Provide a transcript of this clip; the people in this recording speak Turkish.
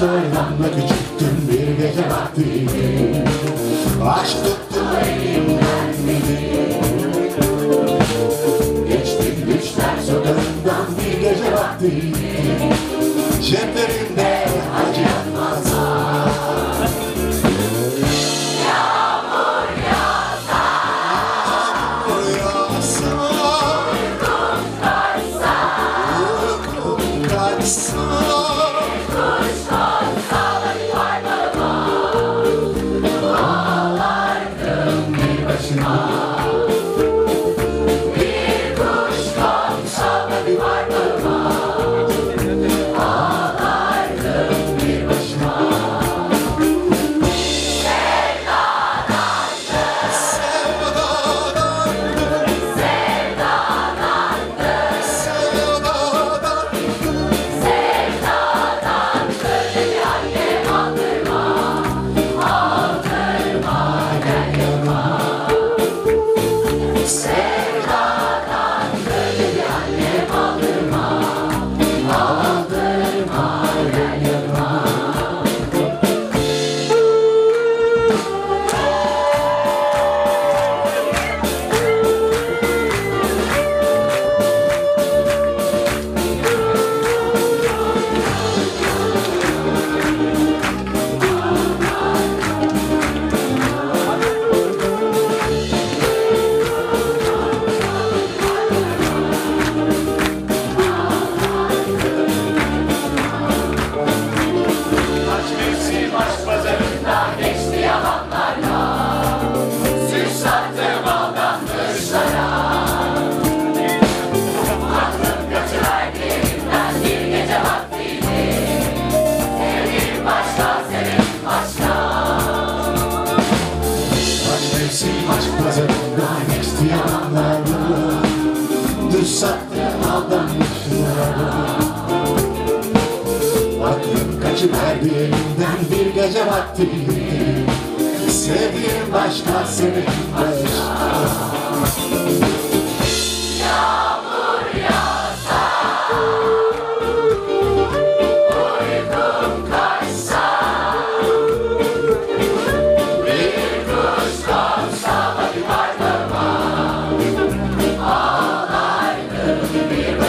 bayramda küçüktüm bir gece vakti. Aşk tuttu elimden beni. Geçtim düşler sokağından bir gece vakti. Yalanlarla Düz sattım aldanmışlar Aklım kaçıverdi elimden bir gece vakti Sevdiğim başka senin başka will be